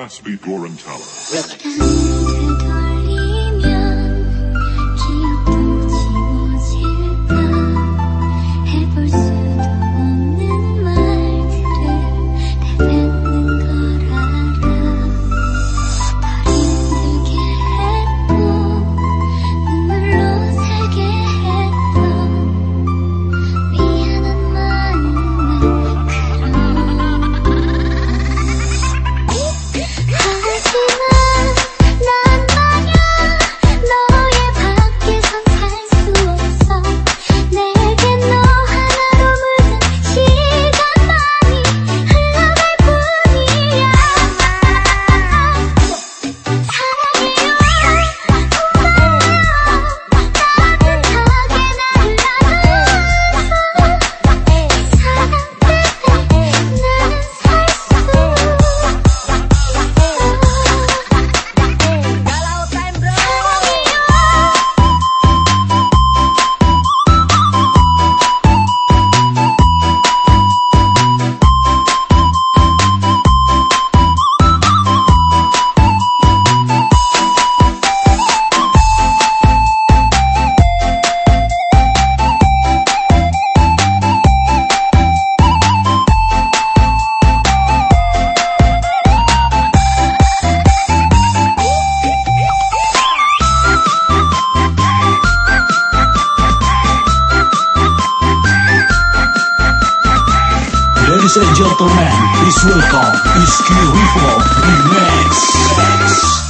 Bass Beat Gorentala. And gentlemen, please welcome Iski Rivo Remix.